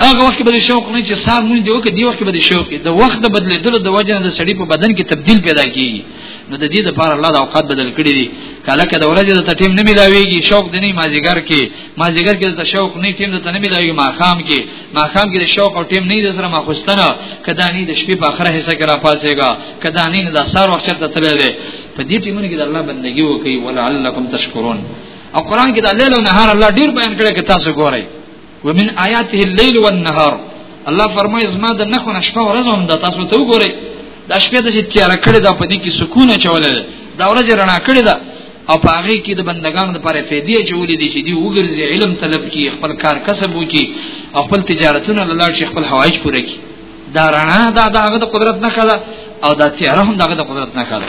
هغه وخت به شوق نه چې سار مونږ دی وکړي دی وخت به شوق د وخت د بدلیدلو د وجه نه د سړی په بدن کې تبديل پیدا کیږي نو د دې لپاره الله د اوقات بدل کړی دي کله کله ورځ د ټیم نه ملاويږي شوق د نه مازیګر کې مازیګر کې د شوق نه ټیم د نه ملاويږي ماخام کې ماخام کې د شوق او ټیم نه د سره مخستنه کدا نه د شپې په اخره حصہ کې را پاتېګا کدا نه د سار وخت ته تللی په دې ټیمونو کې د الله بندگی وکړي ولعلکم تشکرون او قران کې د لیل او نهار الله ډیر بیان کړی که تاسو ګورئ ومن آیاته الليل والنهار الله فرمایي زما د نخو نشپه ورځ هم ده تاسو ته وګورئ دا شپه د تیار کړی دا په دې کې سکون چولې ده دا ورځ رڼا کړی ده او په هغه کې د بندگانو لپاره فائدې چولې دي چې دی وګرځي علم طلب کی خپل کار کسب وکي او خپل تجارتونه لاله شي خپل حوایج پوره کړي دا رڼا دا دغه د قدرت نه کړه او دا تیار هم دغه د قدرت نه کړه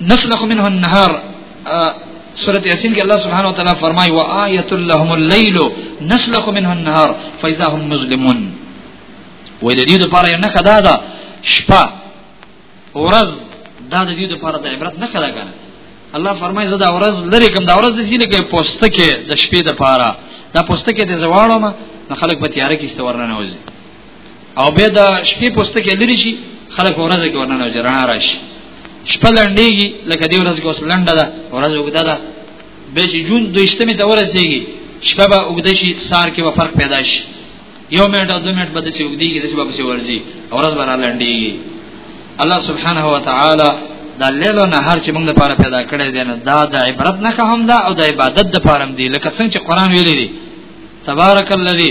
نسلخ منه النهار سورة ياسين کې الله سبحانه وتعالى فرمای و آیت لهم الليل نسلخ منه النهار فاذا هم مظلمون ویل دې لپاره یو نه کدا دا شپه ورځ دا د دې لپاره د عبرت نه کدا کنه الله فرمای زه دا ورځ لری کوم دا ورځ د سینې کې پوسټ کې د شپې د پاره دا پوسټ کې د زواړو ما خلک په تیار کې استورنه وځي او به د شپې پوسته کې لري شي خلک ورځ کې ورننه جرانه راشي شپه لنډيږي لکه دی ورځ کې اوس لنډه ده ورځ وګدا ده به چې جون دویشتمه ته ورسیږي شپه به وګدا شي سار کې به فرق پیدا شي یو منټ او دو منټ بده چې وګديږي د شپه په ورځي ورځ به لنډيږي الله سبحانه و تعالی دا لیل او نهار چې موږ لپاره پیدا کړی دی نه دا د عبرت نه هم دا او د عبادت لپاره دی لکه څنګه چې قران ویلي دی تبارک الذی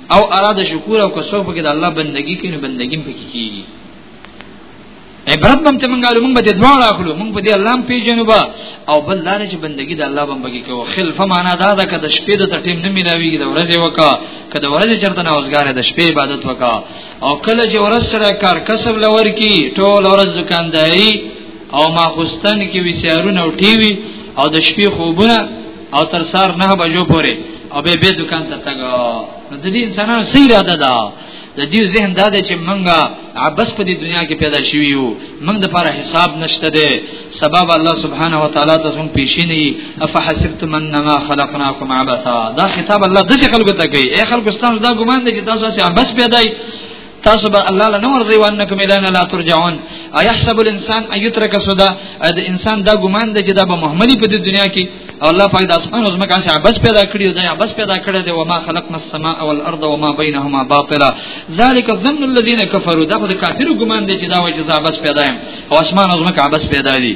او اراده شکر او کسو په کې د الله بندگی کوي بندگی په کې کیږي عبرت بم ته مونږه مونږ به د دوه راخلو مونږ به د الله په پیژنو با او بل دا چې بندگی د الله باندې کې کوو خلف معنا دا ده کده شپې د ټیم نه ملاویږي د ورځې وکا کده ورځې چرته نه اوسګار د شپې عبادت وکا او کله چې ورځ سره کار کسب لور کی ټول ورځ دکانداري او ما خوستان کې وسیارونه او ټي وي او د شپې خوبونه او تر سار نه بجو پورې او به به دکان ته تګ نو د دې انسانانو صحیح اراده ده د دې ذهن دا دی چې منګه عبس په دې دنیا کې پیدا شوی یو منګ د لپاره حساب نشته دی سبب الله سبحانه و تعالی ته څنګه پیشي نه افحسبتم انما خلقناکم عبثا دا خطاب الله د خلکو ته کوي اے خلکو ستاسو دا ګمان دی چې تاسو چې عبس پیدا یې تاسو به الله له نور ځوان نه کومې دانه لا ترجعون ايحسب الانسان ايترك سودا د انسان دا ګمان دی چې دا به محملي په دنیا کې او الله پاک د اسمان او زمکه څخه بس پیدا کړی دی بس پیدا کړی دی وما خلقنا السماء والارض وما بينهما باطلا ذلك ظن الذين كفروا دا د کافرو ګمان دی چې دا وجزا بس پیدا یم او اسمان او زمکه بس پیدا دي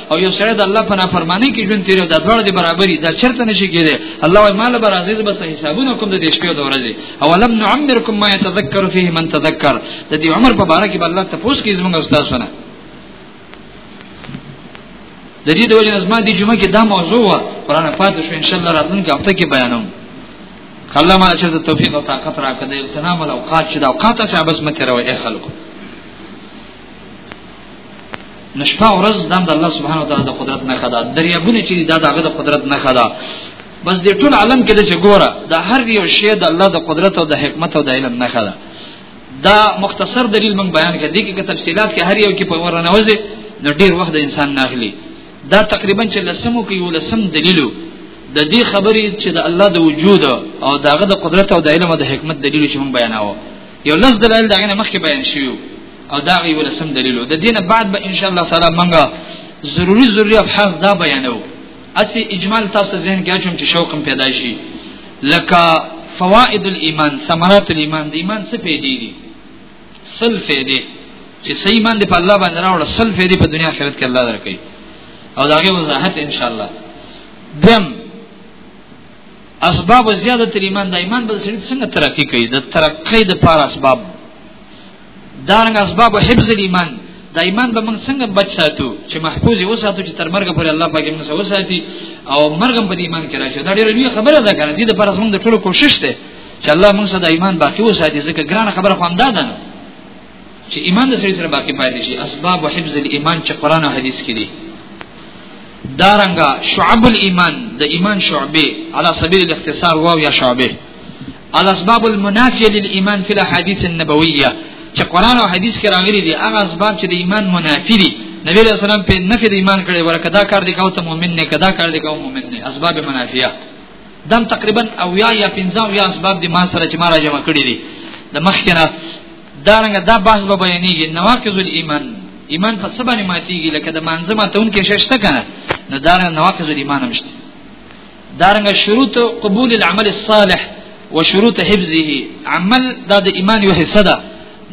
او یو سره د الله په نافرمانی کې ژوند تیرو د دوړ دی برابرۍ دا چرته نشي کېده الله وايي مال بر عزیز بس حسابونه کوم د دې شپې او د ورځې او لم نعمرکم ما يتذكر فيه من تذكر د دې عمر په باره کې بل الله تاسو کې زموږ استاد سره د دې د وجه نظم دي جمعه کې دا موضوع و قران پاتې شو ان شاء الله راتلونکي هفته کې بیانوم کله ما چې د توفیق او طاقت راکړي اغتنام او اوقات چې د اوقات سره بس مته راوي خلکو نشپا ورځ دم د الله سبحانه وتعالى د قدرت نه خدا دریابونه چې دا دغه د قدرت نه خدا بس دې ټول عالم کې د ګوره د هر یو شی د الله د قدرت او د حکمت او د علم نه خدا دا مختصر دلیل من بیان کړ دي کې تفصيلات کې هر یو کې په ورنه وځي نو ډیر وخت د انسان نه اخلي دا تقریبا چې لسمو کې یو لسم دلیلو د دې خبرې چې د الله د وجود او دغه د قدرت او د علم او د حکمت دلیل چې مونږ بیاناوه یو لږ دلایل دغه نه مخکې بیان شیو او دا غي ولسم دلیلو د دینه بعد به ان شاء الله تعالی منګه ضروری ضروری ابحاث دا بیانو اسی اجمال تاسو ذهن کې اچوم چې شوقم پیدا شي لکه فوائد الايمان ثمرات الايمان د ایمان څه پیډې دي سل فیدې چې سې ایمان دې په الله باندې راوړ سل فیدې په دنیا آخرت کې الله درکې او داګه وضاحت ان شاء الله دیم اسباب زیاده تر ایمان د ایمان بل سړي څنګه ترقی کوي د ترقی د پار اسباب دارنګ اسباب حفظ ایمان د ایمان به موږ څنګه بچ ساتو چې محفوظ وساتو چې تر مرګ پورې الله پاک موږ سره وساتي او مرګ په ایمان کې راشي دا ډېره لویه خبره ده کنه دې د پر موږ د ټولو کوشش ده چې الله موږ سره د ایمان باقی وساتي ځکه ګران خبره خو هم ده چې ایمان د سړي سره باقی پاتې شي اسباب حفظ الايمان چې قران او حديث کې دي دارنګه شعب الايمان د ایمان شعبه على سبيل الاختصار واو یا شعبه الاسباب المنافيه للايمان في الاحاديث النبويه چې قران او حديث کې راغلي دي هغه اسباب چې د ایمان منافي دي نبی علیہ السلام په نفي د ایمان کړي ورکه دا کار دی کوم ته مؤمن نه کدا کار دی کوم مؤمن نه اسباب منافیه دم تقریبا او یا یا پنځه او یا اسباب دي ما سره چې ما را جمع کړی دي د مخکنه دا رنګ دا بحث به بیانېږي نواقض الايمان ایمان په څه باندې ماتيږي لکه د مانځه ماتون کې ششته کنه نو دا رنګ نواقض الايمان هم شته دا رنګ شروط قبول العمل الصالح وشروط حفظه عمل دا د ایمان یو حصہ ده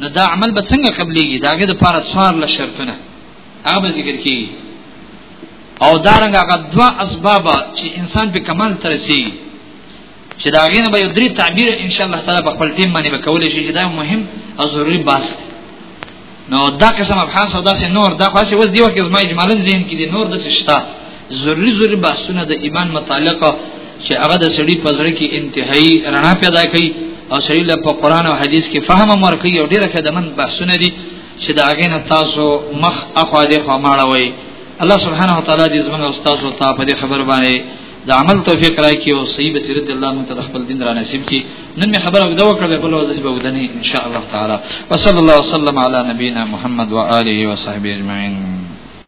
نو دا عمل به څنګه قبليږي داګه د پاره سوار له شرطونه هغه به ذکر کی او دارنګ هغه دوا اسباب چې انسان به کمال تر رسي چې دا غینه به یو درې تعبیر ان شاء الله تعالی په خپل ټیم باندې به کولای شي چې دا مهم او ضروری باس نو دا قسم افغان سودا سي نور دا خاصه وز دیو کې زما اجمالاً ذهن کې دي نور د سشتا ضروری ضروری باسونه د ایمان متعلق چې هغه د سړي په ځړ کې انتهایی رڼا پیدا کوي او سړي له قرآن او حدیث کې فهم ورکوي او ډیره خدمت باسونه دي چې دا غینه تاسو مخ اخوا دې خو ماړه وای الله سبحانه و تعالی دې زموږ استاد او تاسو په دې خبر باندې د عمل توفیق راکړي او صحیح بصیرت الله مون ته خپل دین را نصیب کړي نن می خبره وګدا وکړه په لوځ به ودنې ان شاء الله تعالی وصلی الله وسلم علی نبینا محمد و آله و صحبه اجمعین